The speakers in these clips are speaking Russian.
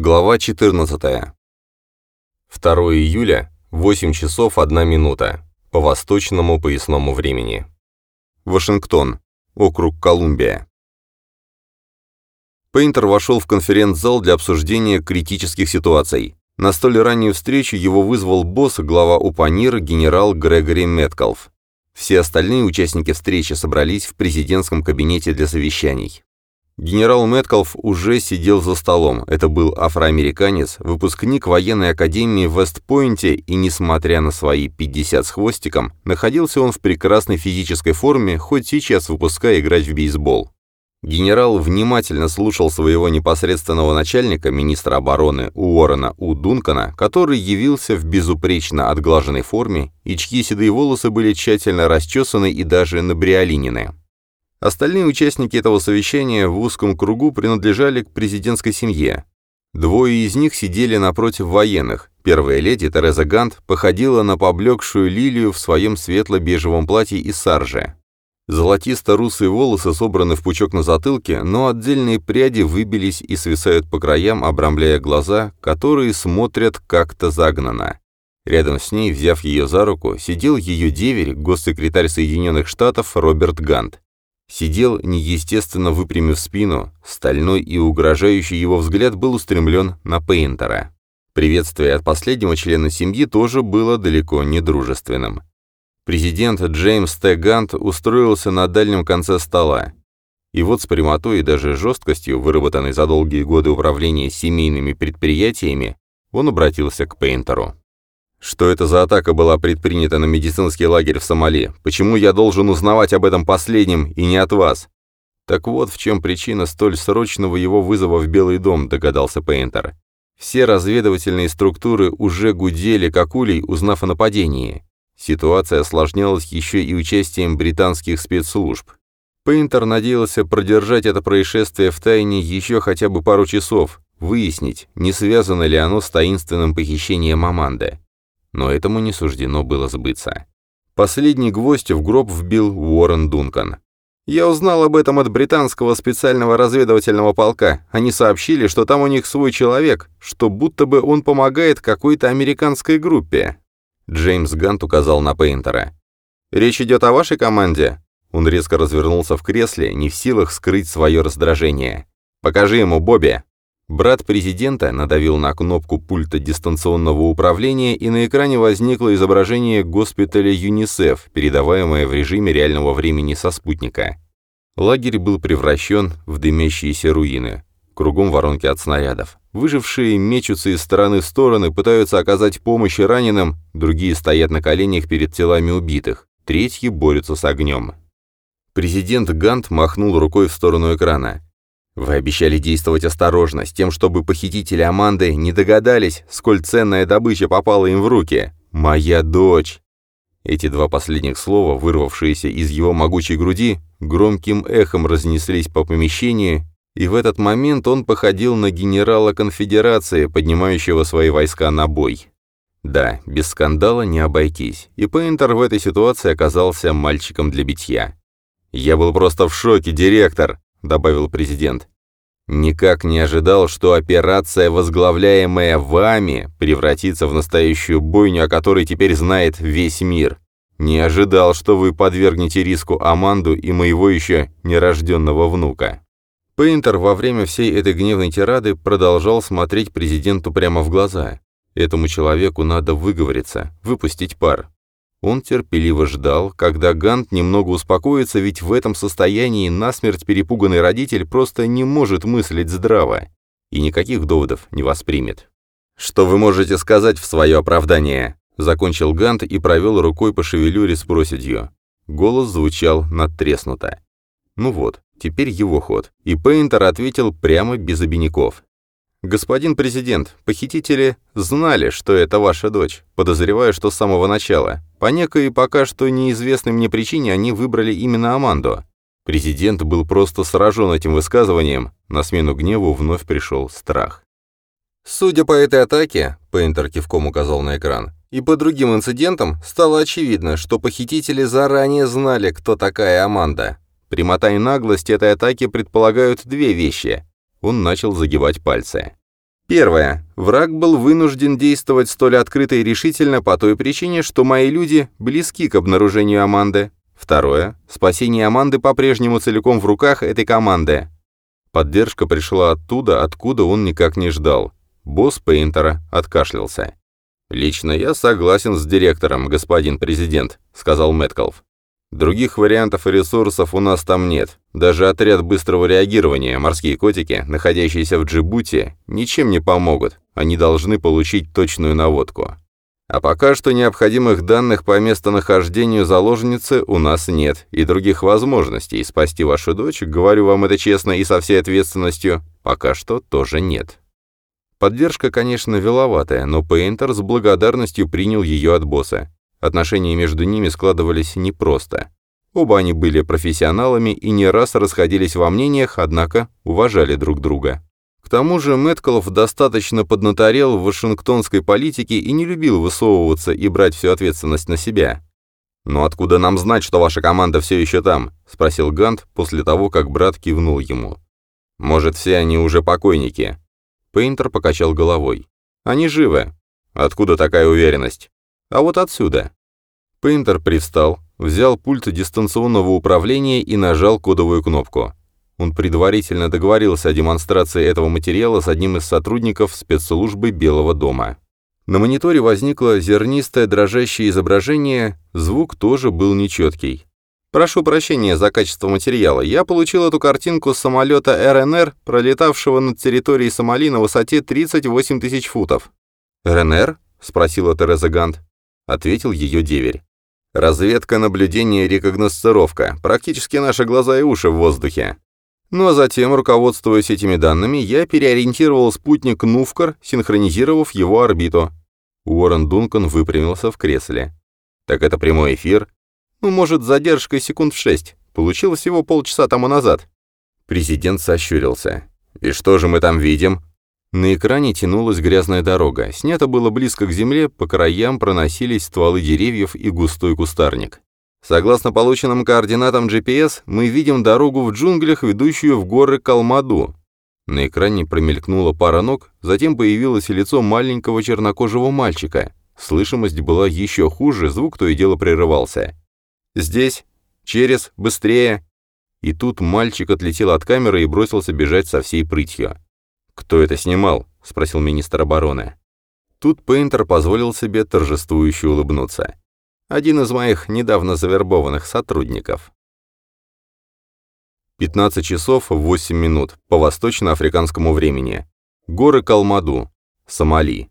Глава 14. 2 июля, 8 часов 1 минута, по восточному поясному времени. Вашингтон, округ Колумбия. Пейнтер вошел в конференц-зал для обсуждения критических ситуаций. На столь раннюю встречу его вызвал босс, глава УПАНИР, генерал Грегори Меткалф. Все остальные участники встречи собрались в президентском кабинете для совещаний. Генерал Мэткалф уже сидел за столом. Это был афроамериканец, выпускник военной академии в Вестпойнте, и, несмотря на свои 50 с хвостиком, находился он в прекрасной физической форме, хоть сейчас выпуская играть в бейсбол. Генерал внимательно слушал своего непосредственного начальника, министра обороны Уоррена У. Дункана, который явился в безупречно отглаженной форме и чьи седые волосы были тщательно расчесаны и даже набриолинены. Остальные участники этого совещания в узком кругу принадлежали к президентской семье. Двое из них сидели напротив военных. Первая леди, Тереза Гант, походила на поблекшую лилию в своем светло-бежевом платье из саржи. Золотисто-русые волосы собраны в пучок на затылке, но отдельные пряди выбились и свисают по краям, обрамляя глаза, которые смотрят как-то загнанно. Рядом с ней, взяв ее за руку, сидел ее деверь, госсекретарь Соединенных Штатов Роберт Гант. Сидел, неестественно выпрямив спину, стальной и угрожающий его взгляд был устремлен на Пейнтера. Приветствие от последнего члена семьи тоже было далеко не дружественным. Президент Джеймс Т. Гант устроился на дальнем конце стола. И вот с прямотой и даже жесткостью, выработанной за долгие годы управления семейными предприятиями, он обратился к Пейнтеру. Что это за атака была предпринята на медицинский лагерь в Сомали? Почему я должен узнавать об этом последнем и не от вас? Так вот, в чем причина столь срочного его вызова в Белый дом, догадался Пейнтер. Все разведывательные структуры уже гудели, как улей, узнав о нападении. Ситуация осложнялась еще и участием британских спецслужб. Пейнтер надеялся продержать это происшествие в тайне еще хотя бы пару часов, выяснить, не связано ли оно с таинственным похищением Аманды но этому не суждено было сбыться. Последний гвоздь в гроб вбил Уоррен Дункан. «Я узнал об этом от британского специального разведывательного полка. Они сообщили, что там у них свой человек, что будто бы он помогает какой-то американской группе». Джеймс Гант указал на Пейнтера. «Речь идет о вашей команде?» Он резко развернулся в кресле, не в силах скрыть свое раздражение. «Покажи ему, Бобби!» Брат президента надавил на кнопку пульта дистанционного управления, и на экране возникло изображение госпиталя ЮНИСЕФ, передаваемое в режиме реального времени со спутника. Лагерь был превращен в дымящиеся руины. Кругом воронки от снарядов. Выжившие мечутся из стороны в стороны, пытаются оказать помощь раненым, другие стоят на коленях перед телами убитых, третьи борются с огнем. Президент Гант махнул рукой в сторону экрана. Вы обещали действовать осторожно, с тем, чтобы похитители Аманды не догадались, сколь ценная добыча попала им в руки. «Моя дочь!» Эти два последних слова, вырвавшиеся из его могучей груди, громким эхом разнеслись по помещению, и в этот момент он походил на генерала конфедерации, поднимающего свои войска на бой. Да, без скандала не обойтись, и Пейнтер в этой ситуации оказался мальчиком для битья. «Я был просто в шоке, директор!» — добавил президент. «Никак не ожидал, что операция, возглавляемая вами, превратится в настоящую бойню, о которой теперь знает весь мир. Не ожидал, что вы подвергнете риску Аманду и моего еще нерожденного внука». Пейнтер во время всей этой гневной тирады продолжал смотреть президенту прямо в глаза. Этому человеку надо выговориться, выпустить пар. Он терпеливо ждал, когда Гант немного успокоится, ведь в этом состоянии насмерть перепуганный родитель просто не может мыслить здраво и никаких доводов не воспримет. «Что вы можете сказать в свое оправдание?» Закончил Гант и провел рукой по шевелюре с проседью. Голос звучал надтреснуто. Ну вот, теперь его ход. И Пейнтер ответил прямо без обиняков. «Господин президент, похитители знали, что это ваша дочь, подозревая, что с самого начала. По некой пока что неизвестной мне причине они выбрали именно Аманду. Президент был просто сражен этим высказыванием, на смену гневу вновь пришел страх. Судя по этой атаке, Пейнтер кивком указал на экран, и по другим инцидентам стало очевидно, что похитители заранее знали, кто такая Аманда. Прямота и наглость этой атаки предполагают две вещи. Он начал загибать пальцы. Первое. Враг был вынужден действовать столь открыто и решительно по той причине, что мои люди близки к обнаружению Аманды. Второе. Спасение Аманды по-прежнему целиком в руках этой команды. Поддержка пришла оттуда, откуда он никак не ждал. Босс Пейнтера откашлялся. «Лично я согласен с директором, господин президент», — сказал Мэткалф. Других вариантов и ресурсов у нас там нет. Даже отряд быстрого реагирования, морские котики, находящиеся в Джибути, ничем не помогут. Они должны получить точную наводку. А пока что необходимых данных по местонахождению заложницы у нас нет, и других возможностей спасти вашу дочь, говорю вам это честно и со всей ответственностью, пока что тоже нет. Поддержка, конечно, виловатая, но Пейнтер с благодарностью принял ее от босса. Отношения между ними складывались непросто. Оба они были профессионалами и не раз расходились во мнениях, однако уважали друг друга. К тому же Мэткалов достаточно поднаторел в вашингтонской политике и не любил высовываться и брать всю ответственность на себя. «Но откуда нам знать, что ваша команда все еще там?» — спросил Гант после того, как брат кивнул ему. «Может, все они уже покойники?» Пейнтер покачал головой. «Они живы. Откуда такая уверенность?» А вот отсюда. Пейнтер привстал, взял пульт дистанционного управления и нажал кодовую кнопку. Он предварительно договорился о демонстрации этого материала с одним из сотрудников спецслужбы Белого дома. На мониторе возникло зернистое дрожащее изображение, звук тоже был нечеткий. «Прошу прощения за качество материала. Я получил эту картинку с самолета РНР, пролетавшего над территорией Сомали на высоте 38 тысяч футов». «РНР?» — спросила Тереза Гант ответил ее деверь. Разведка, наблюдение, рекогносцировка. Практически наши глаза и уши в воздухе. Ну а затем, руководствуясь этими данными, я переориентировал спутник Нувкар, синхронизировав его орбиту. Уоррен Дункан выпрямился в кресле. Так это прямой эфир? Ну, может, с задержкой секунд в шесть. Получилось всего полчаса тому назад. Президент сощурился. «И что же мы там видим?» На экране тянулась грязная дорога. Снято было близко к земле, по краям проносились стволы деревьев и густой кустарник. Согласно полученным координатам GPS, мы видим дорогу в джунглях, ведущую в горы Калмаду. На экране промелькнула пара ног, затем появилось лицо маленького чернокожего мальчика. Слышимость была еще хуже, звук то и дело прерывался. «Здесь! Через! Быстрее!» И тут мальчик отлетел от камеры и бросился бежать со всей прытью. «Кто это снимал?» — спросил министр обороны. Тут Пейнтер позволил себе торжествующе улыбнуться. «Один из моих недавно завербованных сотрудников». 15 часов 8 минут по восточноафриканскому времени. Горы Калмаду, Сомали.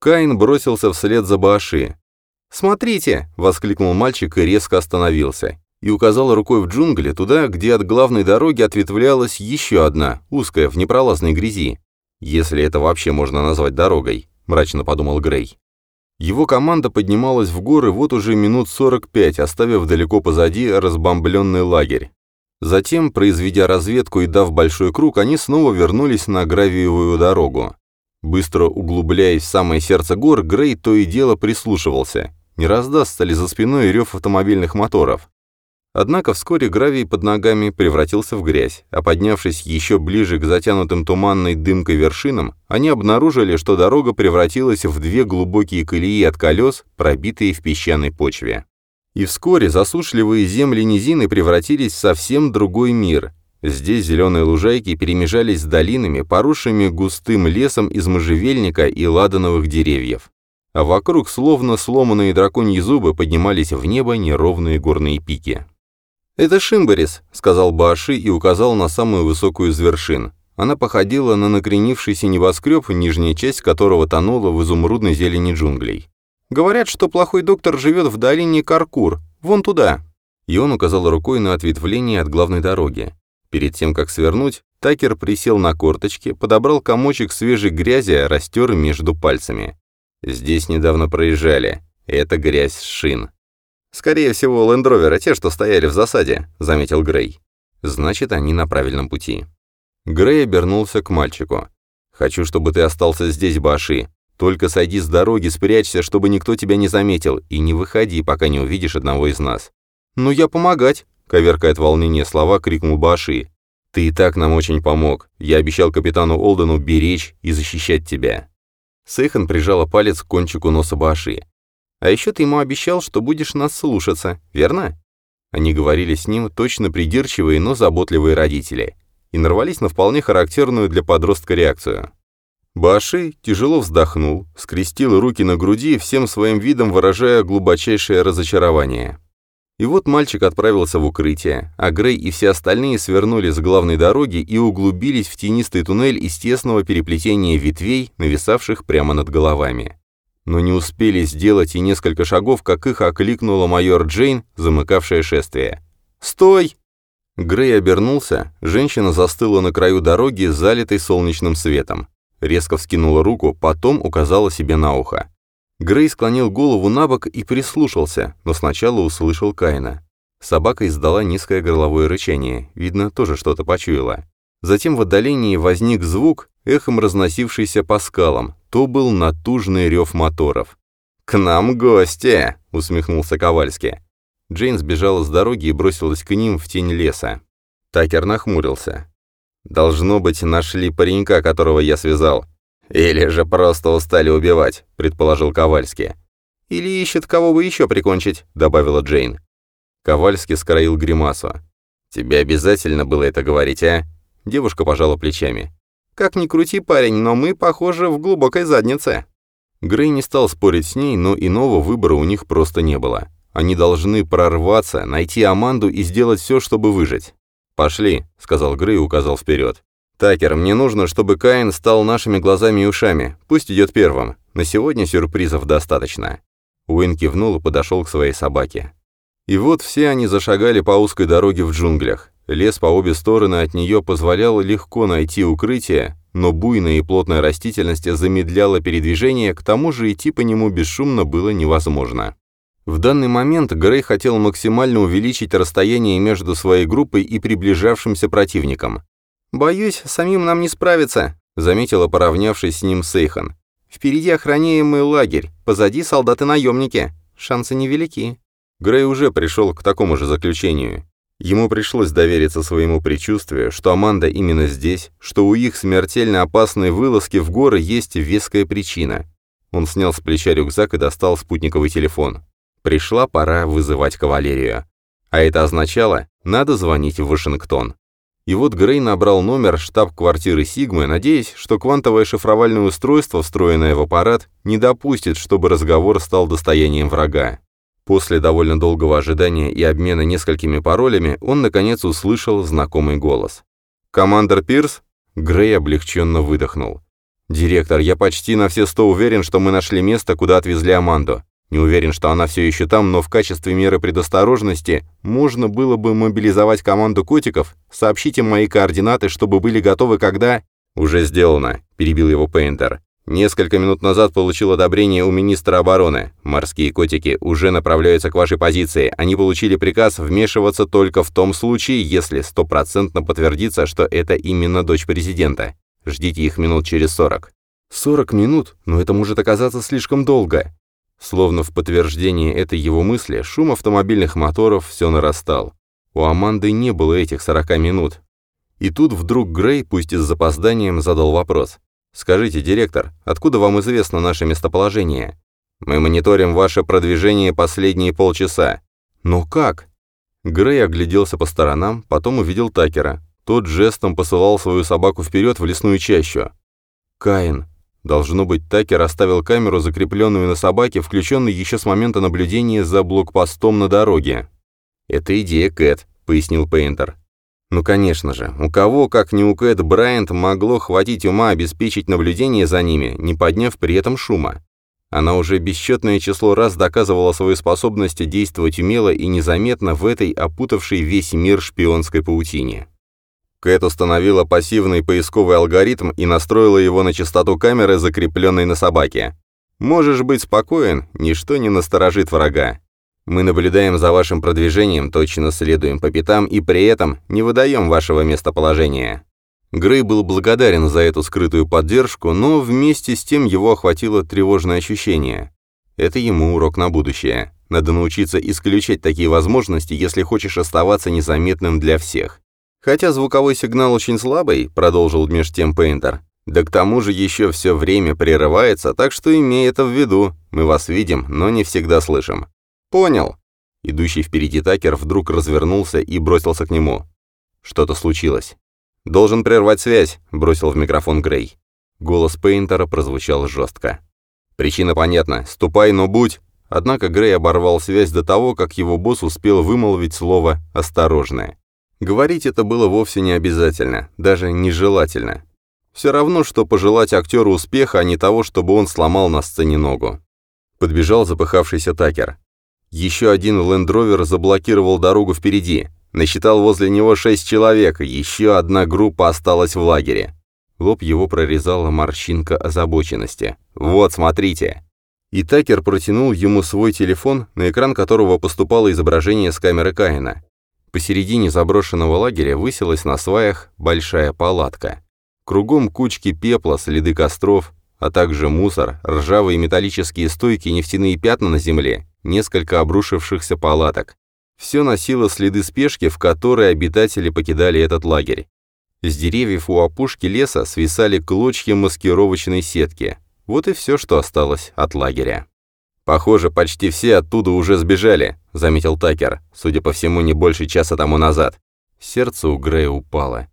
Каин бросился вслед за Бааши. «Смотрите!» — воскликнул мальчик и резко остановился и указал рукой в джунгли, туда, где от главной дороги ответвлялась еще одна, узкая, в непролазной грязи. «Если это вообще можно назвать дорогой», — мрачно подумал Грей. Его команда поднималась в горы вот уже минут 45, оставив далеко позади разбомбленный лагерь. Затем, произведя разведку и дав большой круг, они снова вернулись на гравиевую дорогу. Быстро углубляясь в самое сердце гор, Грей то и дело прислушивался. Не раздастся ли за спиной рев автомобильных моторов? Однако вскоре гравий под ногами превратился в грязь, а поднявшись еще ближе к затянутым туманной дымкой вершинам, они обнаружили, что дорога превратилась в две глубокие колеи от колес, пробитые в песчаной почве. И вскоре засушливые земли низины превратились в совсем другой мир. Здесь зеленые лужайки перемежались с долинами, поросшими густым лесом из можжевельника и ладановых деревьев. А вокруг, словно сломанные драконьи зубы, поднимались в небо неровные горные пики. «Это Шимбарис», — сказал Бааши и указал на самую высокую из вершин. Она походила на накренившийся небоскреб, нижняя часть которого тонула в изумрудной зелени джунглей. «Говорят, что плохой доктор живет в долине Каркур, вон туда». И он указал рукой на ответвление от главной дороги. Перед тем, как свернуть, Такер присел на корточки, подобрал комочек свежей грязи, растер между пальцами. «Здесь недавно проезжали. Это грязь с шин. «Скорее всего, лендроверы, те, что стояли в засаде», — заметил Грей. «Значит, они на правильном пути». Грей обернулся к мальчику. «Хочу, чтобы ты остался здесь, Баши. Только сойди с дороги, спрячься, чтобы никто тебя не заметил, и не выходи, пока не увидишь одного из нас». «Ну я помогать», — коверкает волнение слова, крикнул Баши. Ты и так нам очень помог. Я обещал капитану Олдену беречь и защищать тебя». Сейхан прижала палец к кончику носа Баши. «А еще ты ему обещал, что будешь нас слушаться, верно?» Они говорили с ним точно придирчивые, но заботливые родители. И нарвались на вполне характерную для подростка реакцию. Баши тяжело вздохнул, скрестил руки на груди, всем своим видом выражая глубочайшее разочарование. И вот мальчик отправился в укрытие, а Грей и все остальные свернули с главной дороги и углубились в тенистый туннель из тесного переплетения ветвей, нависавших прямо над головами. Но не успели сделать и несколько шагов, как их окликнула майор Джейн, замыкавшая шествие. «Стой!» Грей обернулся, женщина застыла на краю дороги, залитой солнечным светом. Резко вскинула руку, потом указала себе на ухо. Грей склонил голову на бок и прислушался, но сначала услышал Каина. Собака издала низкое горловое рычание, видно, тоже что-то почуяла. Затем в отдалении возник звук, эхом разносившийся по скалам. То был натужный рев моторов. «К нам гости!» — усмехнулся Ковальский. Джейн сбежала с дороги и бросилась к ним в тень леса. Такер нахмурился. «Должно быть, нашли паренька, которого я связал. «Или же просто устали убивать», — предположил Ковальский. «Или ищет кого бы еще прикончить», — добавила Джейн. Ковальский скроил гримасу. «Тебе обязательно было это говорить, а?» Девушка пожала плечами. «Как ни крути, парень, но мы, похоже, в глубокой заднице». Грей не стал спорить с ней, но иного выбора у них просто не было. Они должны прорваться, найти Аманду и сделать все, чтобы выжить. «Пошли», — сказал Грей и указал вперед. «Такер, мне нужно, чтобы Каин стал нашими глазами и ушами. Пусть идет первым. На сегодня сюрпризов достаточно». Уин кивнул и подошел к своей собаке. И вот все они зашагали по узкой дороге в джунглях. Лес по обе стороны от нее позволял легко найти укрытие, но буйная и плотная растительность замедляла передвижение, к тому же идти по нему бесшумно было невозможно. В данный момент Грей хотел максимально увеличить расстояние между своей группой и приближавшимся противником. «Боюсь, самим нам не справиться», — заметила, поравнявшись с ним Сейхан. «Впереди охраняемый лагерь, позади солдаты-наемники. Шансы невелики». Грей уже пришел к такому же заключению. Ему пришлось довериться своему предчувствию, что Аманда именно здесь, что у их смертельно опасной вылазки в горы есть веская причина. Он снял с плеча рюкзак и достал спутниковый телефон. Пришла пора вызывать кавалерию. А это означало, надо звонить в Вашингтон. И вот Грей набрал номер штаб-квартиры Сигмы, надеясь, что квантовое шифровальное устройство, встроенное в аппарат, не допустит, чтобы разговор стал достоянием врага. После довольно долгого ожидания и обмена несколькими паролями он, наконец, услышал знакомый голос. «Командер Пирс?» Грей облегченно выдохнул. «Директор, я почти на все сто уверен, что мы нашли место, куда отвезли Аманду. Не уверен, что она все еще там, но в качестве меры предосторожности можно было бы мобилизовать команду котиков, сообщить им мои координаты, чтобы были готовы, когда... «Уже сделано», — перебил его Пейнтер. «Несколько минут назад получил одобрение у министра обороны. Морские котики уже направляются к вашей позиции. Они получили приказ вмешиваться только в том случае, если стопроцентно подтвердится, что это именно дочь президента. Ждите их минут через сорок». «Сорок минут? Но это может оказаться слишком долго. Словно в подтверждение этой его мысли, шум автомобильных моторов все нарастал. У Аманды не было этих 40 минут. И тут вдруг Грей, пусть и с запозданием, задал вопрос. «Скажите, директор, откуда вам известно наше местоположение? Мы мониторим ваше продвижение последние полчаса». «Но как?» Грей огляделся по сторонам, потом увидел Такера. Тот жестом посылал свою собаку вперед в лесную чащу. «Каин, Должно быть, Такер оставил камеру, закрепленную на собаке, включенной еще с момента наблюдения за блокпостом на дороге. «Это идея Кэт», — пояснил Пейнтер. Ну, конечно же, у кого, как не у Кэт Брайант, могло хватить ума обеспечить наблюдение за ними, не подняв при этом шума. Она уже бесчетное число раз доказывала свою способность действовать умело и незаметно в этой опутавшей весь мир шпионской паутине. Кэт установила пассивный поисковый алгоритм и настроила его на частоту камеры, закрепленной на собаке. Можешь быть спокоен, ничто не насторожит врага. Мы наблюдаем за вашим продвижением, точно следуем по пятам и при этом не выдаем вашего местоположения». Грей был благодарен за эту скрытую поддержку, но вместе с тем его охватило тревожное ощущение. Это ему урок на будущее. Надо научиться исключать такие возможности, если хочешь оставаться незаметным для всех. «Хотя звуковой сигнал очень слабый», — продолжил меж тем Пейнтер. «Да к тому же еще все время прерывается, так что имей это в виду. Мы вас видим, но не всегда слышим». «Понял». Идущий впереди Такер вдруг развернулся и бросился к нему. Что-то случилось. «Должен прервать связь», — бросил в микрофон Грей. Голос Пейнтера прозвучал жестко. «Причина понятна. Ступай, но будь...» Однако Грей оборвал связь до того, как его босс успел вымолвить слово «осторожное». Говорить это было вовсе не обязательно, даже нежелательно. Все равно, что пожелать актеру успеха, а не того, чтобы он сломал на сцене ногу. Подбежал запыхавшийся Такер. Еще один лендровер заблокировал дорогу впереди. Насчитал возле него шесть человек, еще одна группа осталась в лагере. Лоб его прорезала морщинка озабоченности. «Вот, смотрите!» И Такер протянул ему свой телефон, на экран которого поступало изображение с камеры Каина. Посередине заброшенного лагеря высилась на сваях большая палатка. Кругом кучки пепла, следы костров, а также мусор, ржавые металлические стойки, нефтяные пятна на земле, несколько обрушившихся палаток. Все носило следы спешки, в которой обитатели покидали этот лагерь. С деревьев у опушки леса свисали клочья маскировочной сетки. Вот и все, что осталось от лагеря. «Похоже, почти все оттуда уже сбежали», — заметил Такер, судя по всему, не больше часа тому назад. Сердце у Грея упало.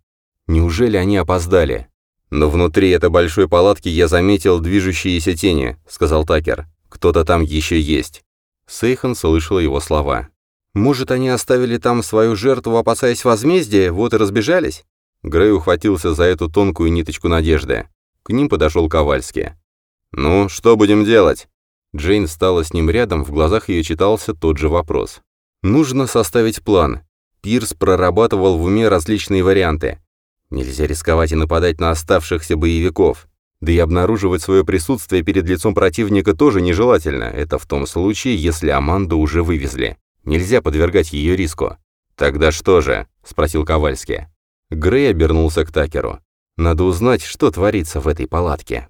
Неужели они опоздали? «Но внутри этой большой палатки я заметил движущиеся тени», — сказал Такер. «Кто-то там еще есть». Сейхан слышал его слова. «Может, они оставили там свою жертву, опасаясь возмездия, вот и разбежались?» Грей ухватился за эту тонкую ниточку надежды. К ним подошел Ковальский. «Ну, что будем делать?» Джейн встала с ним рядом, в глазах ее читался тот же вопрос. «Нужно составить план». Пирс прорабатывал в уме различные варианты. Нельзя рисковать и нападать на оставшихся боевиков. Да и обнаруживать свое присутствие перед лицом противника тоже нежелательно. Это в том случае, если Аманду уже вывезли. Нельзя подвергать ее риску. «Тогда что же?» — спросил Ковальский. Грей обернулся к Такеру. «Надо узнать, что творится в этой палатке».